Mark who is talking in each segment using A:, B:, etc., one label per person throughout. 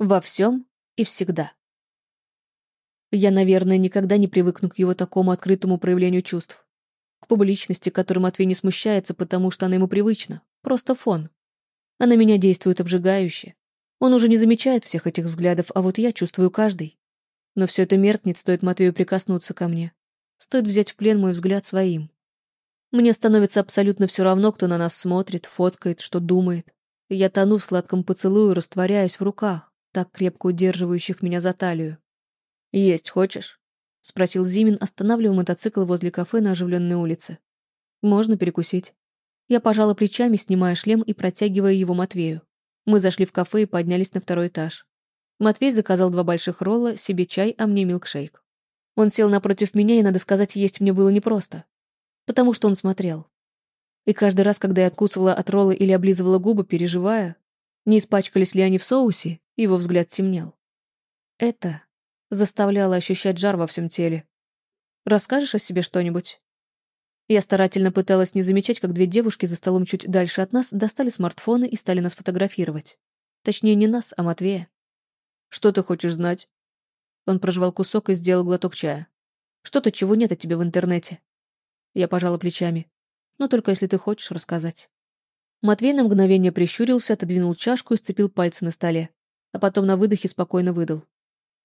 A: Во всем и всегда. Я, наверное, никогда не привыкну к его такому открытому проявлению чувств. К публичности, которой Матвей не смущается, потому что она ему привычна. Просто фон. А на меня действует обжигающе. Он уже не замечает всех этих взглядов, а вот я чувствую каждый. Но все это меркнет, стоит Матвею прикоснуться ко мне. Стоит взять в плен мой взгляд своим. Мне становится абсолютно все равно, кто на нас смотрит, фоткает, что думает. Я тону в сладком поцелую, растворяюсь в руках, так крепко удерживающих меня за талию. «Есть хочешь?» — спросил Зимин, останавливая мотоцикл возле кафе на оживленной улице. «Можно перекусить». Я пожала плечами, снимая шлем и протягивая его Матвею. Мы зашли в кафе и поднялись на второй этаж. Матвей заказал два больших ролла, себе чай, а мне милкшейк. Он сел напротив меня, и, надо сказать, есть мне было непросто. Потому что он смотрел. И каждый раз, когда я откусывала от ролла или облизывала губы, переживая, не испачкались ли они в соусе, его взгляд темнел. Это заставляло ощущать жар во всем теле. «Расскажешь о себе что-нибудь?» Я старательно пыталась не замечать, как две девушки за столом чуть дальше от нас достали смартфоны и стали нас фотографировать. Точнее, не нас, а Матвея. «Что ты хочешь знать?» Он прожевал кусок и сделал глоток чая. «Что-то, чего нет от тебя в интернете». Я пожала плечами но только если ты хочешь рассказать». Матвей на мгновение прищурился, отодвинул чашку и сцепил пальцы на столе, а потом на выдохе спокойно выдал.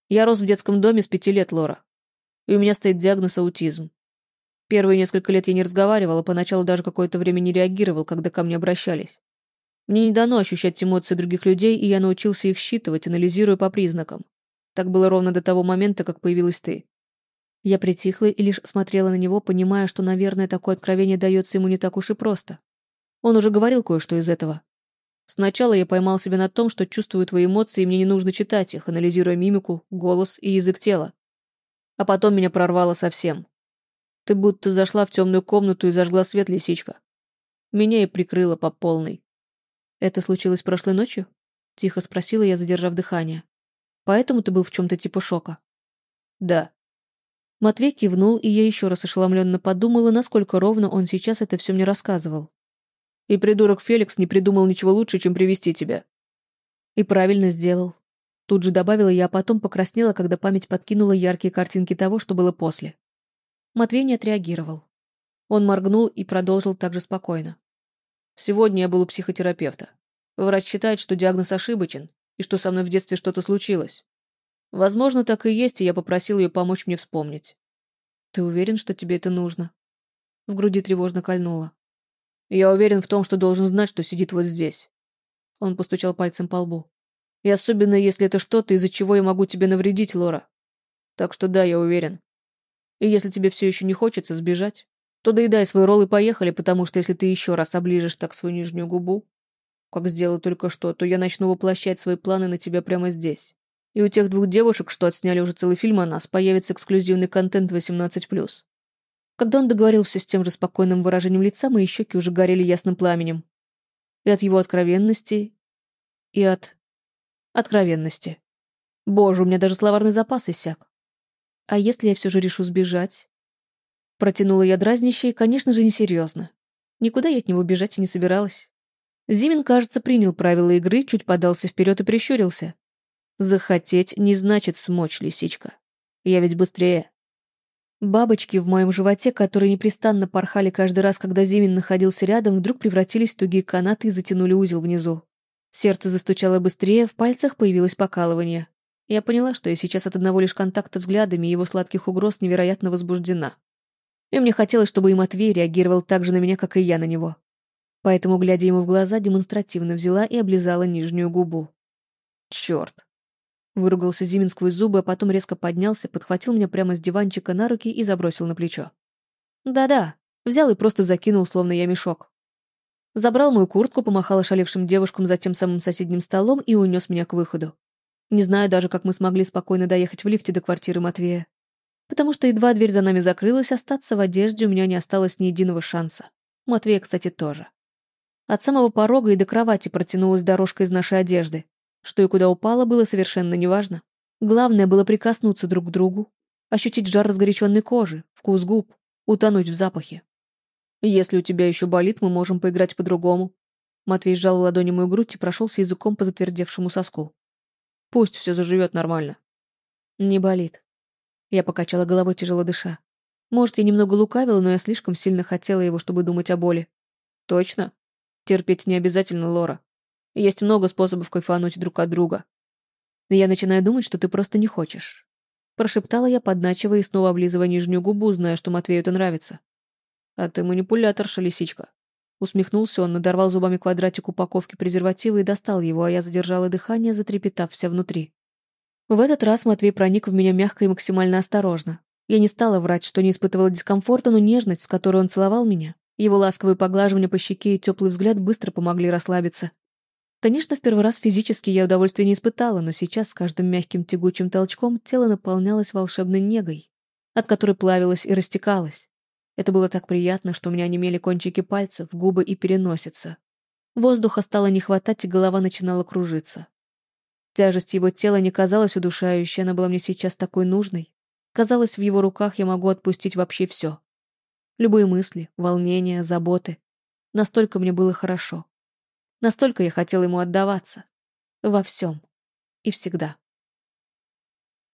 A: «Я рос в детском доме с пяти лет, Лора, и у меня стоит диагноз аутизм. Первые несколько лет я не разговаривал, а поначалу даже какое-то время не реагировал, когда ко мне обращались. Мне не дано ощущать эмоции других людей, и я научился их считывать, анализируя по признакам. Так было ровно до того момента, как появилась ты. Я притихла и лишь смотрела на него, понимая, что, наверное, такое откровение дается ему не так уж и просто. Он уже говорил кое-что из этого. Сначала я поймал себя на том, что чувствую твои эмоции, и мне не нужно читать их, анализируя мимику, голос и язык тела. А потом меня прорвало совсем. Ты будто зашла в темную комнату и зажгла свет, лисичка. Меня и прикрыло по полной. Это случилось прошлой ночью? Тихо спросила я, задержав дыхание. Поэтому ты был в чем-то типа шока? Да. Матвей кивнул, и я еще раз ошеломленно подумала, насколько ровно он сейчас это все мне рассказывал. И придурок Феликс не придумал ничего лучше, чем привести тебя. И правильно сделал. Тут же добавила я, а потом покраснела, когда память подкинула яркие картинки того, что было после. Матвей не отреагировал. Он моргнул и продолжил так же спокойно. «Сегодня я был у психотерапевта. Врач считает, что диагноз ошибочен, и что со мной в детстве что-то случилось. Возможно, так и есть, и я попросил ее помочь мне вспомнить. Ты уверен, что тебе это нужно? В груди тревожно кольнуло. Я уверен в том, что должен знать, что сидит вот здесь. Он постучал пальцем по лбу. И особенно, если это что-то, из-за чего я могу тебе навредить, Лора. Так что да, я уверен. И если тебе все еще не хочется сбежать, то доедай свой ролл и поехали, потому что если ты еще раз оближешь так свою нижнюю губу, как сделал только что, то я начну воплощать свои планы на тебя прямо здесь. И у тех двух девушек, что отсняли уже целый фильм о нас, появится эксклюзивный контент 18+. Когда он договорил все с тем же спокойным выражением лица, мои щеки уже горели ясным пламенем. И от его откровенности, и от... откровенности. Боже, у меня даже словарный запас иссяк. А если я все же решу сбежать? Протянула я дразнище и, конечно же, несерьезно. Никуда я от него бежать и не собиралась. Зимин, кажется, принял правила игры, чуть подался вперед и прищурился. Захотеть не значит смочь, лисичка. Я ведь быстрее. Бабочки в моем животе, которые непрестанно порхали каждый раз, когда Зимин находился рядом, вдруг превратились в тугие канаты и затянули узел внизу. Сердце застучало быстрее, в пальцах появилось покалывание. Я поняла, что я сейчас от одного лишь контакта взглядами и его сладких угроз невероятно возбуждена. И мне хотелось, чтобы и Матвей реагировал так же на меня, как и я на него. Поэтому, глядя ему в глаза, демонстративно взяла и облизала нижнюю губу. Черт. Выругался Зимин сквозь зубы, а потом резко поднялся, подхватил меня прямо с диванчика на руки и забросил на плечо. Да-да, взял и просто закинул, словно я мешок. Забрал мою куртку, помахал ошалевшим девушкам за тем самым соседним столом и унес меня к выходу. Не знаю даже, как мы смогли спокойно доехать в лифте до квартиры Матвея. Потому что едва дверь за нами закрылась, остаться в одежде у меня не осталось ни единого шанса. Матвея, кстати, тоже. От самого порога и до кровати протянулась дорожка из нашей одежды. Что и куда упало, было совершенно неважно. Главное было прикоснуться друг к другу, ощутить жар разгоряченной кожи, вкус губ, утонуть в запахе. «Если у тебя еще болит, мы можем поиграть по-другому». Матвей сжал ладони мою грудь и прошелся языком по затвердевшему соску. Пусть все заживет нормально. Не болит. Я покачала головой, тяжело дыша. Может, я немного лукавила, но я слишком сильно хотела его, чтобы думать о боли. Точно? Терпеть не обязательно, Лора. Есть много способов кайфануть друг от друга. Я начинаю думать, что ты просто не хочешь. Прошептала я, подначивая и снова облизывая нижнюю губу, зная, что Матвею это нравится. А ты манипуляторша, лисичка. Усмехнулся он, надорвал зубами квадратик упаковки презерватива и достал его, а я задержала дыхание, затрепетав вся внутри. В этот раз Матвей проник в меня мягко и максимально осторожно. Я не стала врать, что не испытывала дискомфорта, но нежность, с которой он целовал меня, его ласковые поглаживания по щеке и теплый взгляд быстро помогли расслабиться. Конечно, в первый раз физически я удовольствия не испытала, но сейчас с каждым мягким тягучим толчком тело наполнялось волшебной негой, от которой плавилось и растекалось. Это было так приятно, что у меня онемели кончики пальцев, губы и переносица. Воздуха стало не хватать, и голова начинала кружиться. Тяжесть его тела не казалась удушающей, она была мне сейчас такой нужной. Казалось, в его руках я могу отпустить вообще все. Любые мысли, волнения, заботы. Настолько мне было хорошо. Настолько я хотела ему отдаваться. Во всем. И всегда.